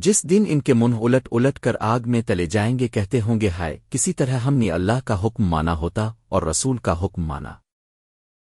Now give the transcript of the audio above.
جس دن ان کے منہ الٹ الٹ کر آگ میں تلے جائیں گے، کہتے ہوں گے، ہائے، کسی طرح ہم نے اللہ کا حکم مانا ہوتا اور رسول کا حکم مانا۔